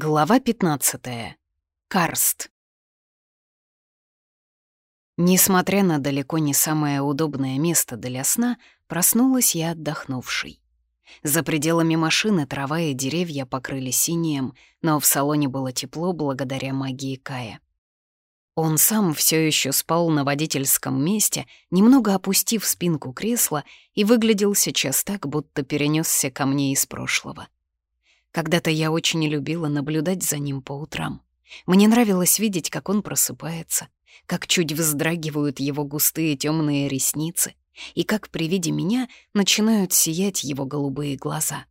Глава 15. Карст. Несмотря на далеко не самое удобное место для сна, проснулась я отдохнувшей. За пределами машины трава и деревья покрыли синим, но в салоне было тепло благодаря магии Кая. Он сам все еще спал на водительском месте, немного опустив спинку кресла и выглядел сейчас так, будто перенесся ко мне из прошлого. Когда-то я очень любила наблюдать за ним по утрам. Мне нравилось видеть, как он просыпается, как чуть вздрагивают его густые темные ресницы и как при виде меня начинают сиять его голубые глаза.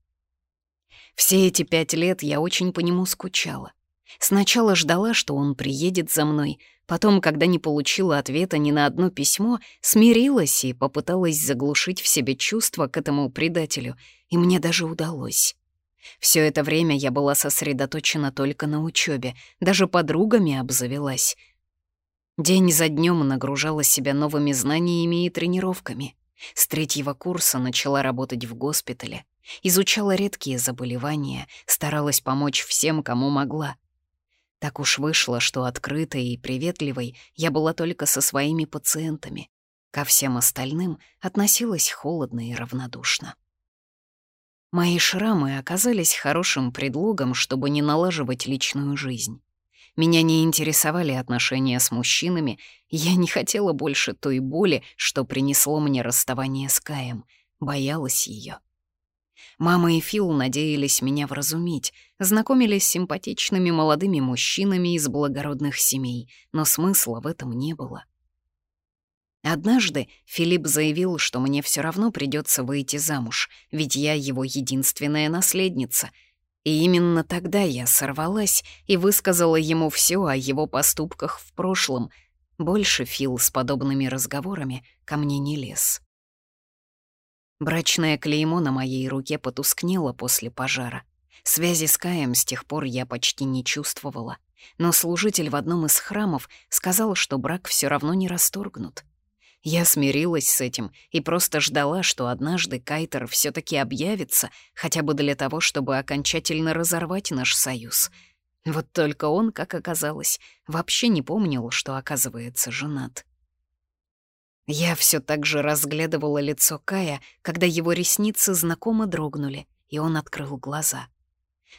Все эти пять лет я очень по нему скучала. Сначала ждала, что он приедет за мной, потом, когда не получила ответа ни на одно письмо, смирилась и попыталась заглушить в себе чувства к этому предателю, и мне даже удалось. Все это время я была сосредоточена только на учебе, даже подругами обзавелась. День за днем нагружала себя новыми знаниями и тренировками. С третьего курса начала работать в госпитале, изучала редкие заболевания, старалась помочь всем, кому могла. Так уж вышло, что открытой и приветливой я была только со своими пациентами. Ко всем остальным относилась холодно и равнодушно. Мои шрамы оказались хорошим предлогом, чтобы не налаживать личную жизнь. Меня не интересовали отношения с мужчинами, я не хотела больше той боли, что принесло мне расставание с Каем, боялась ее. Мама и Фил надеялись меня вразумить, знакомились с симпатичными молодыми мужчинами из благородных семей, но смысла в этом не было. Однажды Филипп заявил, что мне все равно придется выйти замуж, ведь я его единственная наследница. И именно тогда я сорвалась и высказала ему все о его поступках в прошлом. Больше Фил с подобными разговорами ко мне не лез. Брачное клеймо на моей руке потускнело после пожара. Связи с Каем с тех пор я почти не чувствовала. Но служитель в одном из храмов сказал, что брак все равно не расторгнут. Я смирилась с этим и просто ждала, что однажды Кайтер все таки объявится, хотя бы для того, чтобы окончательно разорвать наш союз. Вот только он, как оказалось, вообще не помнил, что оказывается женат. Я все так же разглядывала лицо Кая, когда его ресницы знакомо дрогнули, и он открыл глаза.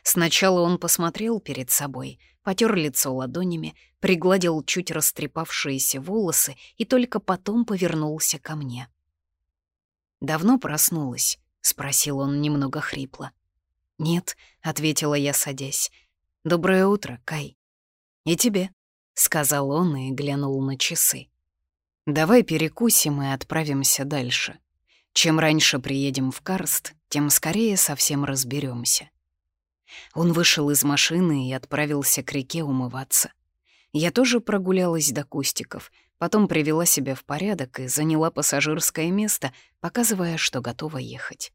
Сначала он посмотрел перед собой, потер лицо ладонями, пригладил чуть растрепавшиеся волосы и только потом повернулся ко мне. «Давно проснулась?» — спросил он немного хрипло. «Нет», — ответила я, садясь. «Доброе утро, Кай». «И тебе», — сказал он и глянул на часы. «Давай перекусим и отправимся дальше. Чем раньше приедем в Карст, тем скорее совсем разберемся. Он вышел из машины и отправился к реке умываться. Я тоже прогулялась до кустиков, потом привела себя в порядок и заняла пассажирское место, показывая, что готова ехать.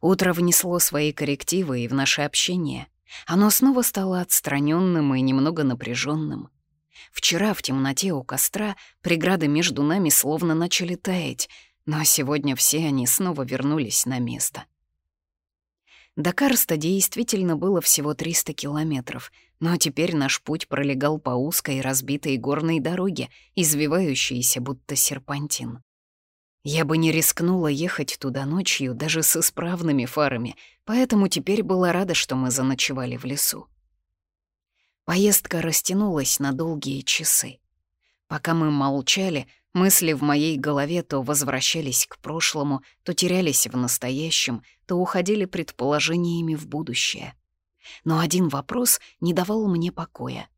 Утро внесло свои коррективы и в наше общение. Оно снова стало отстраненным и немного напряженным. Вчера в темноте у костра преграды между нами словно начали таять, но сегодня все они снова вернулись на место — до Карста действительно было всего 300 километров, но теперь наш путь пролегал по узкой разбитой горной дороге, извивающейся будто серпантин. Я бы не рискнула ехать туда ночью даже с исправными фарами, поэтому теперь была рада, что мы заночевали в лесу. Поездка растянулась на долгие часы. Пока мы молчали, Мысли в моей голове то возвращались к прошлому, то терялись в настоящем, то уходили предположениями в будущее. Но один вопрос не давал мне покоя.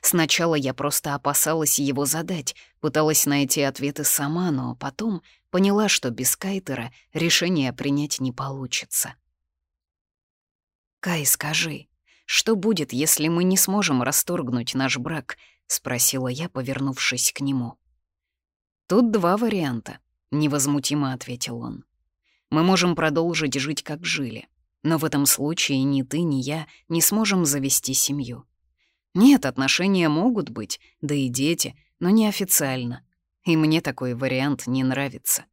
Сначала я просто опасалась его задать, пыталась найти ответы сама, но потом поняла, что без Кайтера решение принять не получится. «Кай, скажи, что будет, если мы не сможем расторгнуть наш брак?» — спросила я, повернувшись к нему. «Тут два варианта», — невозмутимо ответил он. «Мы можем продолжить жить, как жили, но в этом случае ни ты, ни я не сможем завести семью. Нет, отношения могут быть, да и дети, но неофициально. И мне такой вариант не нравится».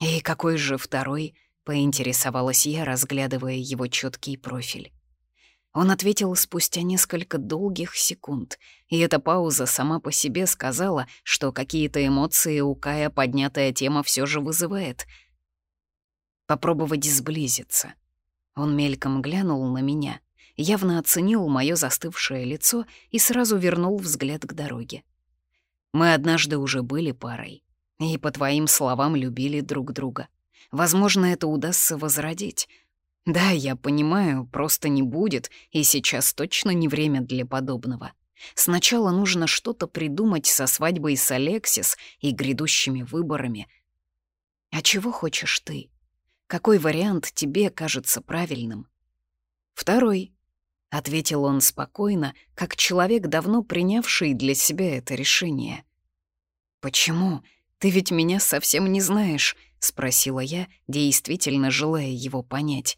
«И какой же второй?» — поинтересовалась я, разглядывая его четкий профиль. Он ответил спустя несколько долгих секунд, и эта пауза сама по себе сказала, что какие-то эмоции у Кая поднятая тема все же вызывает. Попробовать сблизиться. Он мельком глянул на меня, явно оценил мое застывшее лицо и сразу вернул взгляд к дороге. Мы однажды уже были парой, и, по твоим словам, любили друг друга. Возможно, это удастся возродить — да, я понимаю, просто не будет, и сейчас точно не время для подобного. Сначала нужно что-то придумать со свадьбой с Алексис и грядущими выборами. А чего хочешь ты? Какой вариант тебе кажется правильным? Второй, — ответил он спокойно, как человек, давно принявший для себя это решение. «Почему? Ты ведь меня совсем не знаешь», — спросила я, действительно желая его понять.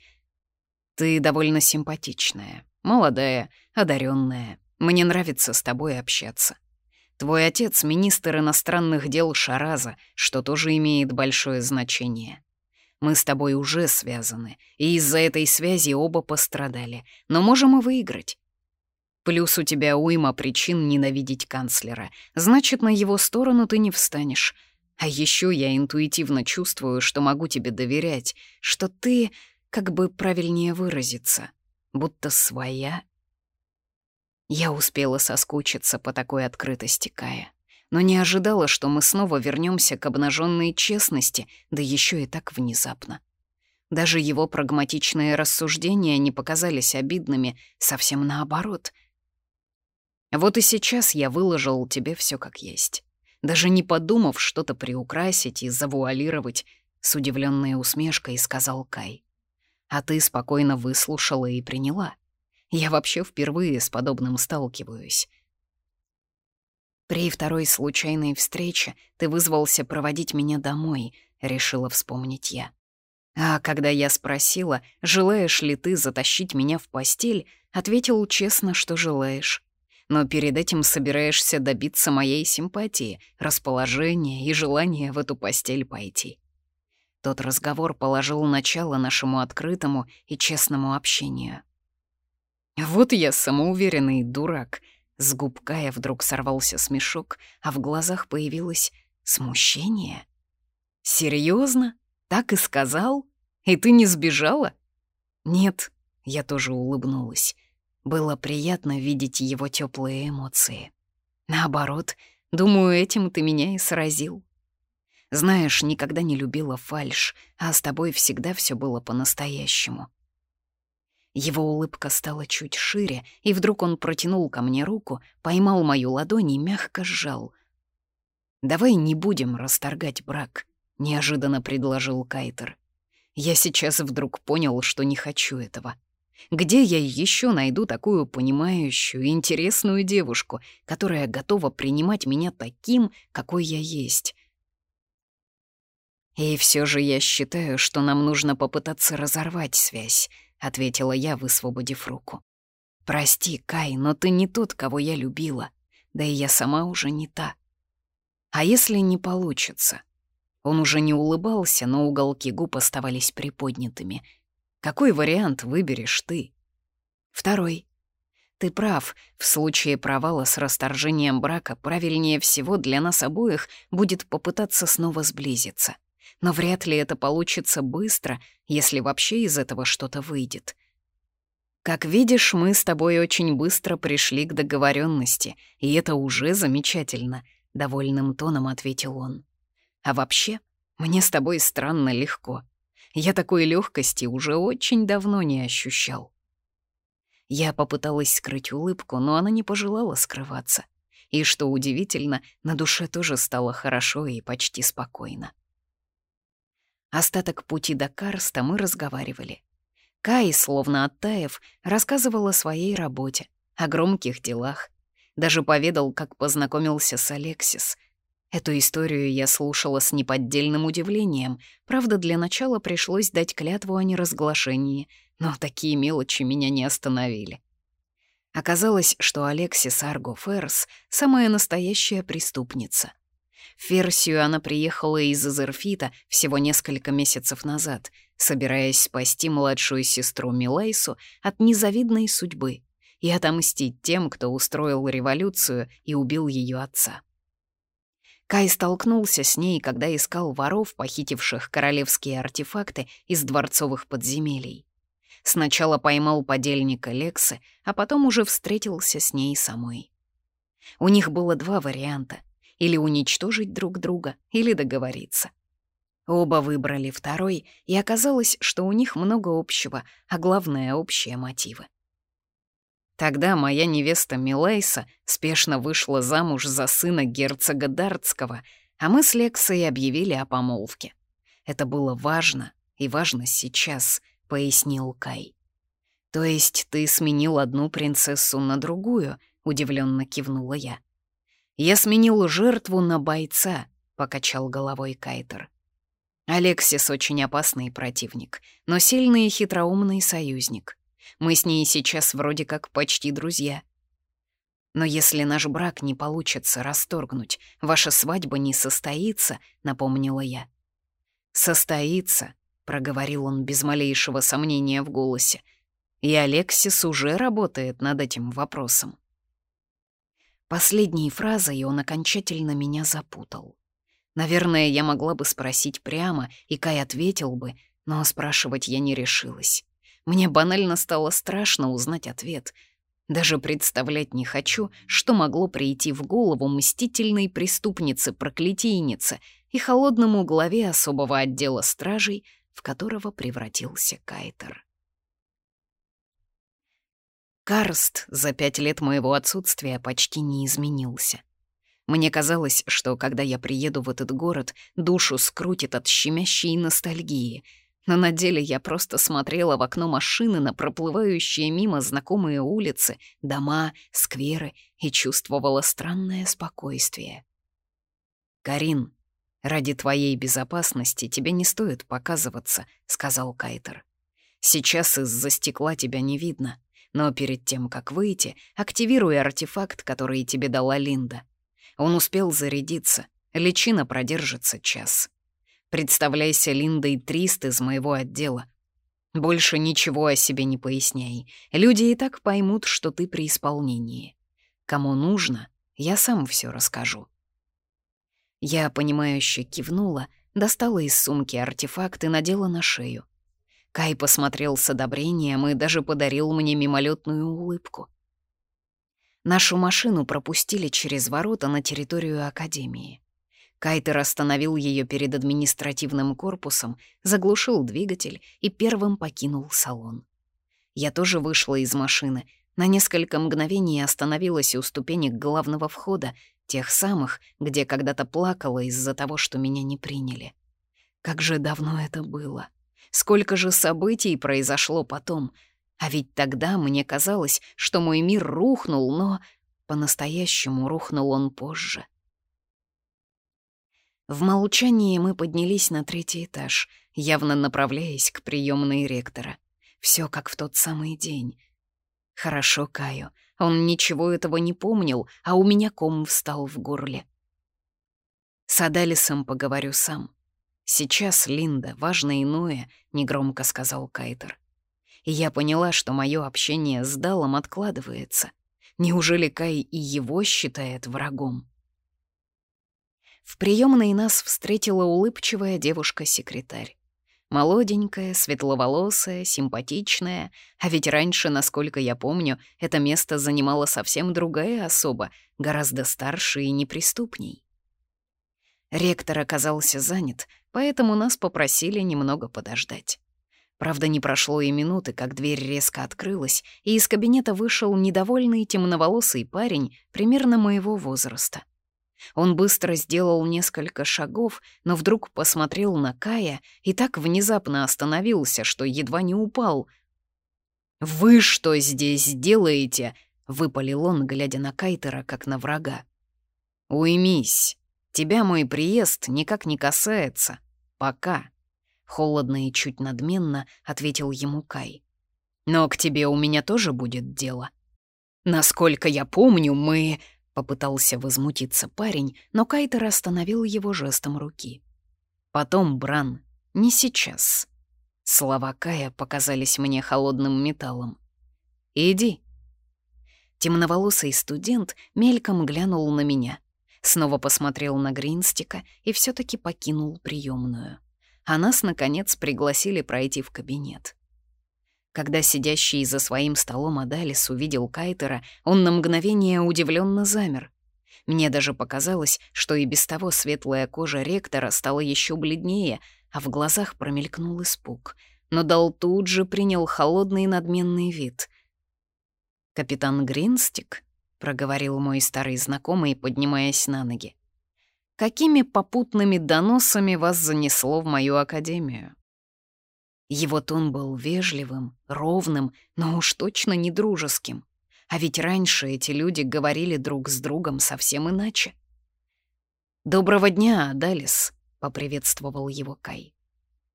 Ты довольно симпатичная, молодая, одаренная. Мне нравится с тобой общаться. Твой отец — министр иностранных дел Шараза, что тоже имеет большое значение. Мы с тобой уже связаны, и из-за этой связи оба пострадали, но можем и выиграть. Плюс у тебя уйма причин ненавидеть канцлера, значит, на его сторону ты не встанешь. А еще я интуитивно чувствую, что могу тебе доверять, что ты как бы правильнее выразиться, будто своя. Я успела соскучиться по такой открытости Кая, но не ожидала, что мы снова вернемся к обнаженной честности, да еще и так внезапно. Даже его прагматичные рассуждения не показались обидными, совсем наоборот. Вот и сейчас я выложил тебе все как есть, даже не подумав что-то приукрасить и завуалировать, с удивленной усмешкой сказал Кай а ты спокойно выслушала и приняла. Я вообще впервые с подобным сталкиваюсь. При второй случайной встрече ты вызвался проводить меня домой, решила вспомнить я. А когда я спросила, желаешь ли ты затащить меня в постель, ответил честно, что желаешь. Но перед этим собираешься добиться моей симпатии, расположения и желания в эту постель пойти. Тот разговор положил начало нашему открытому и честному общению. «Вот я самоуверенный дурак», — с губ Кая вдруг сорвался смешок, а в глазах появилось смущение. «Серьезно? Так и сказал? И ты не сбежала?» «Нет», — я тоже улыбнулась. Было приятно видеть его теплые эмоции. Наоборот, думаю, этим ты меня и сразил. Знаешь, никогда не любила фальш, а с тобой всегда все было по-настоящему». Его улыбка стала чуть шире, и вдруг он протянул ко мне руку, поймал мою ладонь и мягко сжал. «Давай не будем расторгать брак», — неожиданно предложил Кайтер. «Я сейчас вдруг понял, что не хочу этого. Где я еще найду такую понимающую, интересную девушку, которая готова принимать меня таким, какой я есть?» «И все же я считаю, что нам нужно попытаться разорвать связь», — ответила я, высвободив руку. «Прости, Кай, но ты не тот, кого я любила. Да и я сама уже не та. А если не получится?» Он уже не улыбался, но уголки губ оставались приподнятыми. «Какой вариант выберешь ты?» «Второй», ты прав, в случае провала с расторжением брака правильнее всего для нас обоих будет попытаться снова сблизиться но вряд ли это получится быстро, если вообще из этого что-то выйдет. Как видишь, мы с тобой очень быстро пришли к договоренности, и это уже замечательно, — довольным тоном ответил он. А вообще, мне с тобой странно легко. Я такой легкости уже очень давно не ощущал. Я попыталась скрыть улыбку, но она не пожелала скрываться. И, что удивительно, на душе тоже стало хорошо и почти спокойно. Остаток пути до Карста мы разговаривали. Кай, словно оттаив, рассказывал о своей работе, о громких делах. Даже поведал, как познакомился с Алексис. Эту историю я слушала с неподдельным удивлением. Правда, для начала пришлось дать клятву о неразглашении, но такие мелочи меня не остановили. Оказалось, что Алексис Арго Ферс — самая настоящая преступница. В Ферсию она приехала из Изерфита всего несколько месяцев назад, собираясь спасти младшую сестру Милайсу от незавидной судьбы и отомстить тем, кто устроил революцию и убил ее отца. Кай столкнулся с ней, когда искал воров, похитивших королевские артефакты из дворцовых подземелий. Сначала поймал подельника Лексы, а потом уже встретился с ней самой. У них было два варианта — или уничтожить друг друга, или договориться. Оба выбрали второй, и оказалось, что у них много общего, а главное — общие мотивы. Тогда моя невеста Милайса спешно вышла замуж за сына герцога Дартского, а мы с Лексой объявили о помолвке. Это было важно, и важно сейчас, — пояснил Кай. «То есть ты сменил одну принцессу на другую?» — удивленно кивнула я. «Я сменил жертву на бойца», — покачал головой Кайтер. Алексис очень опасный противник, но сильный и хитроумный союзник. Мы с ней сейчас вроде как почти друзья. Но если наш брак не получится расторгнуть, ваша свадьба не состоится, напомнила я. Состоится, проговорил он без малейшего сомнения в голосе. И Алексис уже работает над этим вопросом. Последней фразой он окончательно меня запутал. Наверное, я могла бы спросить прямо, и Кай ответил бы, но спрашивать я не решилась. Мне банально стало страшно узнать ответ. Даже представлять не хочу, что могло прийти в голову мстительной преступнице-проклятийнице и холодному главе особого отдела стражей, в которого превратился Кайтер. Карст за пять лет моего отсутствия почти не изменился. Мне казалось, что когда я приеду в этот город, душу скрутит от щемящей ностальгии — но на деле я просто смотрела в окно машины на проплывающие мимо знакомые улицы, дома, скверы и чувствовала странное спокойствие. «Карин, ради твоей безопасности тебе не стоит показываться», — сказал Кайтер. «Сейчас из-за стекла тебя не видно, но перед тем, как выйти, активируй артефакт, который тебе дала Линда. Он успел зарядиться, личина продержится час». Представляйся Линдой Трист из моего отдела. Больше ничего о себе не поясняй. Люди и так поймут, что ты при исполнении. Кому нужно, я сам все расскажу». Я, понимающе кивнула, достала из сумки артефакт и надела на шею. Кай посмотрел с одобрением и даже подарил мне мимолетную улыбку. Нашу машину пропустили через ворота на территорию Академии. Кайтер остановил ее перед административным корпусом, заглушил двигатель и первым покинул салон. Я тоже вышла из машины, на несколько мгновений остановилась у ступенек главного входа, тех самых, где когда-то плакала из-за того, что меня не приняли. Как же давно это было! Сколько же событий произошло потом! А ведь тогда мне казалось, что мой мир рухнул, но по-настоящему рухнул он позже. В молчании мы поднялись на третий этаж, явно направляясь к приемной ректора. Все как в тот самый день. Хорошо, Каю. Он ничего этого не помнил, а у меня ком встал в горле. С Адалисом поговорю сам. Сейчас, Линда, важно иное, — негромко сказал Кайтер. И я поняла, что мое общение с Далом откладывается. Неужели Кай и его считает врагом? В приемной нас встретила улыбчивая девушка-секретарь. Молоденькая, светловолосая, симпатичная, а ведь раньше, насколько я помню, это место занимала совсем другая особа, гораздо старше и неприступней. Ректор оказался занят, поэтому нас попросили немного подождать. Правда, не прошло и минуты, как дверь резко открылась, и из кабинета вышел недовольный темноволосый парень примерно моего возраста. Он быстро сделал несколько шагов, но вдруг посмотрел на Кая и так внезапно остановился, что едва не упал. «Вы что здесь делаете?» — выпалил он, глядя на Кайтера, как на врага. «Уймись. Тебя мой приезд никак не касается. Пока». Холодно и чуть надменно ответил ему Кай. «Но к тебе у меня тоже будет дело. Насколько я помню, мы...» Попытался возмутиться парень, но Кайтер остановил его жестом руки. «Потом, Бран, не сейчас». Слова Кая показались мне холодным металлом. «Иди». Темноволосый студент мельком глянул на меня, снова посмотрел на Гринстика и все таки покинул приемную. А нас, наконец, пригласили пройти в кабинет. Когда сидящий за своим столом Адалис увидел Кайтера, он на мгновение удивленно замер. Мне даже показалось, что и без того светлая кожа ректора стала еще бледнее, а в глазах промелькнул испуг. Но Дал тут же принял холодный надменный вид. «Капитан Гринстик?» — проговорил мой старый знакомый, поднимаясь на ноги. «Какими попутными доносами вас занесло в мою академию?» Его тон был вежливым, ровным, но уж точно не дружеским. А ведь раньше эти люди говорили друг с другом совсем иначе. «Доброго дня, Адалис», — поприветствовал его Кай.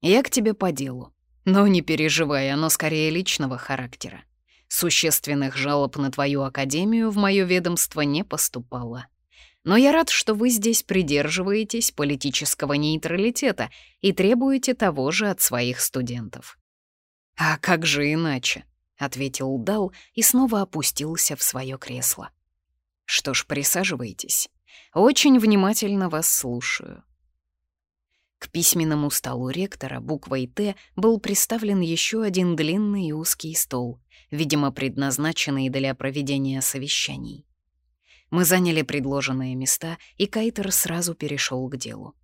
«Я к тебе по делу. Но не переживай, оно скорее личного характера. Существенных жалоб на твою академию в мое ведомство не поступало. Но я рад, что вы здесь придерживаетесь политического нейтралитета и требуете того же от своих студентов. «А как же иначе?» — ответил Дал и снова опустился в свое кресло. «Что ж, присаживайтесь. Очень внимательно вас слушаю». К письменному столу ректора буквой «Т» был приставлен еще один длинный и узкий стол, видимо, предназначенный для проведения совещаний. Мы заняли предложенные места, и Кайтер сразу перешел к делу.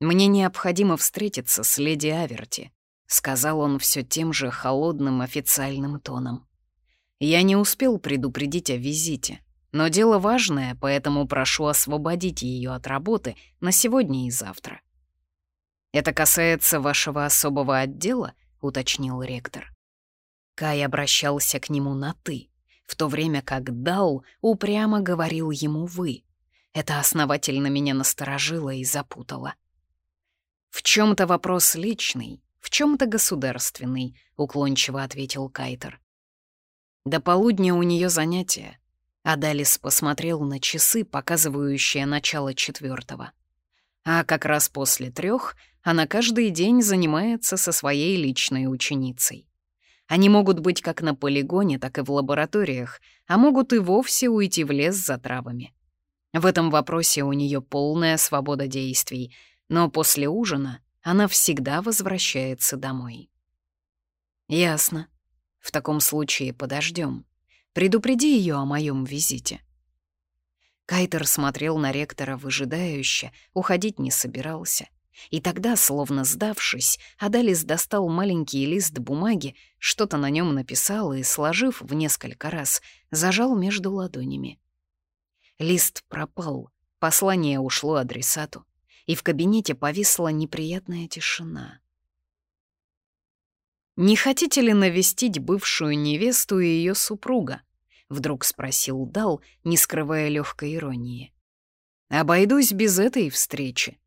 «Мне необходимо встретиться с леди Аверти», — сказал он все тем же холодным официальным тоном. «Я не успел предупредить о визите, но дело важное, поэтому прошу освободить ее от работы на сегодня и завтра». «Это касается вашего особого отдела?» — уточнил ректор. Кай обращался к нему на «ты», в то время как Дал упрямо говорил ему «вы». Это основательно меня насторожило и запутало. «В чем то вопрос личный, в чем то государственный», — уклончиво ответил Кайтер. «До полудня у нее занятия». Адалис посмотрел на часы, показывающие начало четвертого. А как раз после трех она каждый день занимается со своей личной ученицей. Они могут быть как на полигоне, так и в лабораториях, а могут и вовсе уйти в лес за травами. В этом вопросе у нее полная свобода действий, но после ужина она всегда возвращается домой. Ясно. В таком случае подождем. Предупреди ее о моем визите. Кайтер смотрел на ректора выжидающе, уходить не собирался — и тогда, словно сдавшись, Адалис достал маленький лист бумаги, что-то на нем написал и, сложив в несколько раз, зажал между ладонями. Лист пропал, послание ушло адресату, и в кабинете повисла неприятная тишина. «Не хотите ли навестить бывшую невесту и ее супруга?» — вдруг спросил Дал, не скрывая легкой иронии. «Обойдусь без этой встречи»,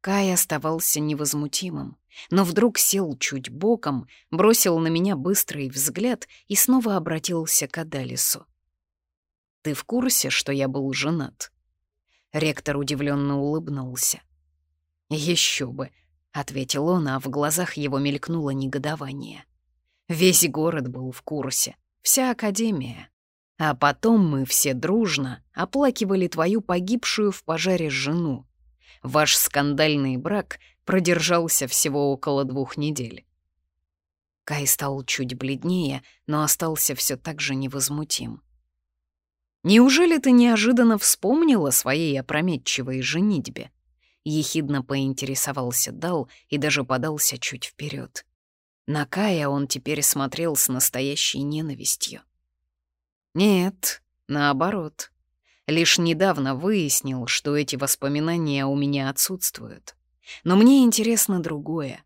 Кай оставался невозмутимым, но вдруг сел чуть боком, бросил на меня быстрый взгляд и снова обратился к Адалису. «Ты в курсе, что я был женат?» Ректор удивленно улыбнулся. Еще бы», — ответил он, а в глазах его мелькнуло негодование. «Весь город был в курсе, вся Академия. А потом мы все дружно оплакивали твою погибшую в пожаре жену, Ваш скандальный брак продержался всего около двух недель. Кай стал чуть бледнее, но остался все так же невозмутим. «Неужели ты неожиданно вспомнила своей опрометчивой женитьбе?» Ехидно поинтересовался Дал и даже подался чуть вперед. На Кая он теперь смотрел с настоящей ненавистью. «Нет, наоборот. Лишь недавно выяснил, что эти воспоминания у меня отсутствуют. Но мне интересно другое.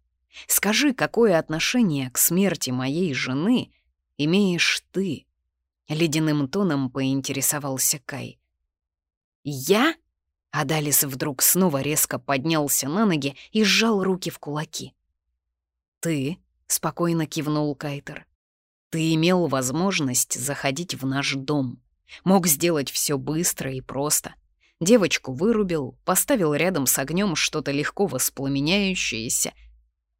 Скажи, какое отношение к смерти моей жены имеешь ты?» Ледяным тоном поинтересовался Кай. «Я?» Адалис вдруг снова резко поднялся на ноги и сжал руки в кулаки. «Ты?» — спокойно кивнул Кайтер. «Ты имел возможность заходить в наш дом. Мог сделать все быстро и просто. Девочку вырубил, поставил рядом с огнем что-то легко воспламеняющееся.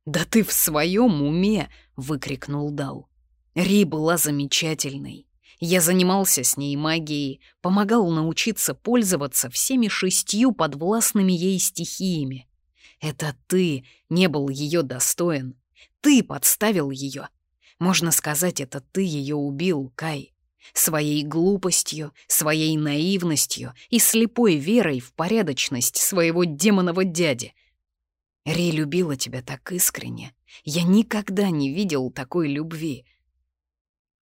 «Да ты в своем уме!» — выкрикнул Дал. Ри была замечательной. Я занимался с ней магией, помогал научиться пользоваться всеми шестью подвластными ей стихиями. Это ты не был ее достоин. Ты подставил ее. Можно сказать, это ты ее убил, Кай. Своей глупостью, своей наивностью и слепой верой в порядочность своего демонового дяди. Ри любила тебя так искренне. Я никогда не видел такой любви.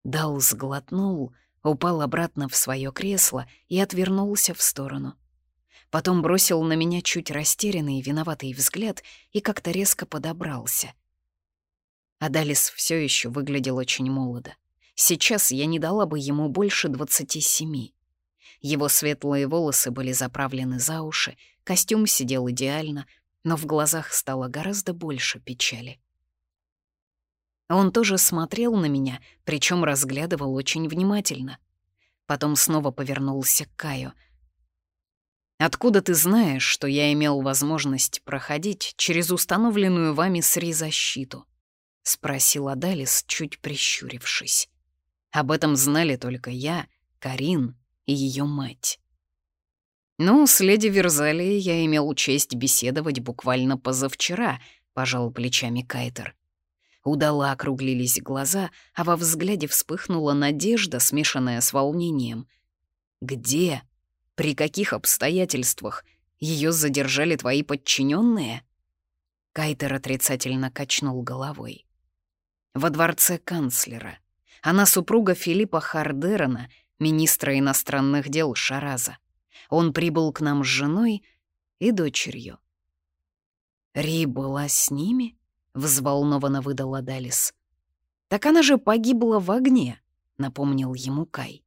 Дал сглотнул, упал обратно в свое кресло и отвернулся в сторону. Потом бросил на меня чуть растерянный и виноватый взгляд и как-то резко подобрался. Адалис все еще выглядел очень молодо. Сейчас я не дала бы ему больше двадцати семи. Его светлые волосы были заправлены за уши, костюм сидел идеально, но в глазах стало гораздо больше печали. Он тоже смотрел на меня, причем разглядывал очень внимательно. Потом снова повернулся к Каю. «Откуда ты знаешь, что я имел возможность проходить через установленную вами СРИ-защиту?» — спросил Адалис, чуть прищурившись. «Об этом знали только я, Карин и ее мать». «Ну, с леди Верзалией я имел честь беседовать буквально позавчера», — пожал плечами Кайтер. Удала округлились глаза, а во взгляде вспыхнула надежда, смешанная с волнением. «Где? При каких обстоятельствах? Ее задержали твои подчиненные? Кайтер отрицательно качнул головой. «Во дворце канцлера. Она супруга Филиппа Хардерона, министра иностранных дел Шараза. Он прибыл к нам с женой и дочерью. Ри была с ними?» — взволнованно выдала Далис. «Так она же погибла в огне», — напомнил ему Кай.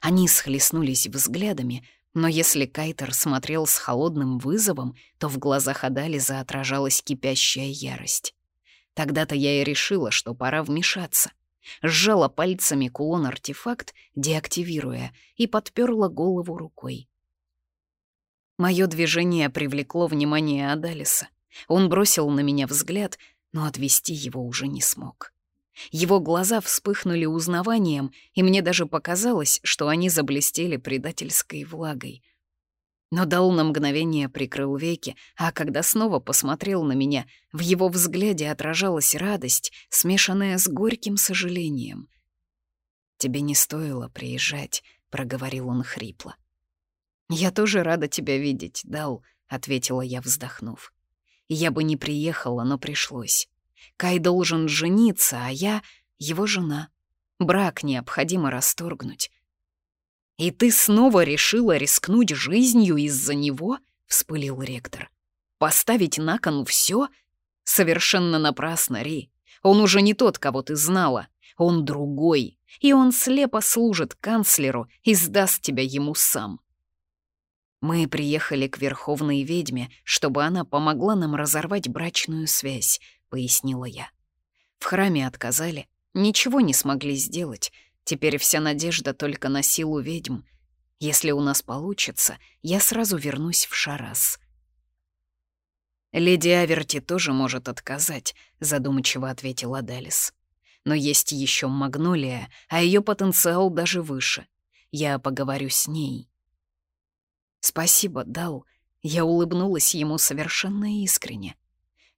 Они схлестнулись взглядами, но если Кайтер смотрел с холодным вызовом, то в глазах Адализа отражалась кипящая ярость. Тогда-то я и решила, что пора вмешаться. Сжала пальцами кулон-артефакт, деактивируя, и подперла голову рукой. Мое движение привлекло внимание Адалиса — он бросил на меня взгляд, но отвести его уже не смог. Его глаза вспыхнули узнаванием, и мне даже показалось, что они заблестели предательской влагой. Но дал на мгновение прикрыл веки, а когда снова посмотрел на меня, в его взгляде отражалась радость, смешанная с горьким сожалением. «Тебе не стоило приезжать», — проговорил он хрипло. «Я тоже рада тебя видеть, Дал», — ответила я, вздохнув. Я бы не приехала, но пришлось. Кай должен жениться, а я — его жена. Брак необходимо расторгнуть. «И ты снова решила рискнуть жизнью из-за него?» — вспылил ректор. «Поставить на кон все? Совершенно напрасно, Ри. Он уже не тот, кого ты знала. Он другой, и он слепо служит канцлеру и сдаст тебя ему сам. Мы приехали к Верховной Ведьме, чтобы она помогла нам разорвать брачную связь, пояснила я. В храме отказали, ничего не смогли сделать. Теперь вся надежда только на силу ведьм. Если у нас получится, я сразу вернусь в Шарас. «Леди Аверти тоже может отказать», — задумчиво ответила Далис. «Но есть еще Магнолия, а ее потенциал даже выше. Я поговорю с ней». «Спасибо, Дал». Я улыбнулась ему совершенно искренне.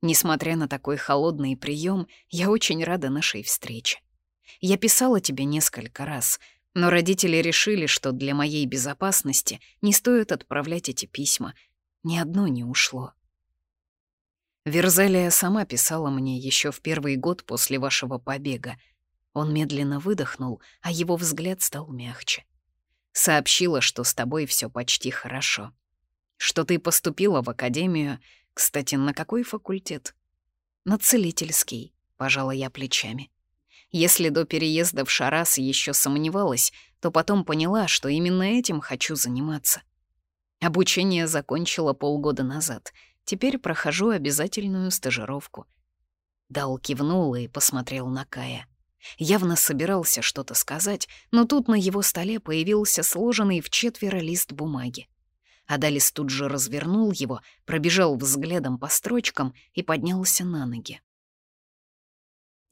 Несмотря на такой холодный прием, я очень рада нашей встрече. Я писала тебе несколько раз, но родители решили, что для моей безопасности не стоит отправлять эти письма. Ни одно не ушло. Верзалия сама писала мне еще в первый год после вашего побега. Он медленно выдохнул, а его взгляд стал мягче. Сообщила, что с тобой все почти хорошо. Что ты поступила в академию. Кстати, на какой факультет? На целительский, пожала я плечами. Если до переезда в Шарас еще сомневалась, то потом поняла, что именно этим хочу заниматься. Обучение закончила полгода назад. Теперь прохожу обязательную стажировку. Дал кивнул и посмотрел на Кая. Явно собирался что-то сказать, но тут на его столе появился сложенный в четверо лист бумаги. Адалис тут же развернул его, пробежал взглядом по строчкам и поднялся на ноги.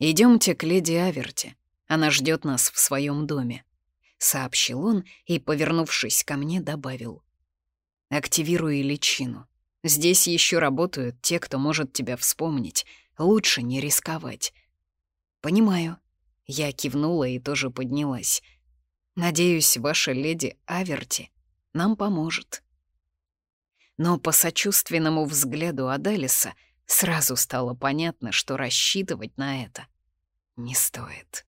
Идемте к леди Аверте. Она ждет нас в своем доме», — сообщил он и, повернувшись ко мне, добавил. «Активируй личину. Здесь еще работают те, кто может тебя вспомнить. Лучше не рисковать». «Понимаю». Я кивнула и тоже поднялась. «Надеюсь, ваша леди Аверти нам поможет» но по сочувственному взгляду Адалиса сразу стало понятно, что рассчитывать на это не стоит.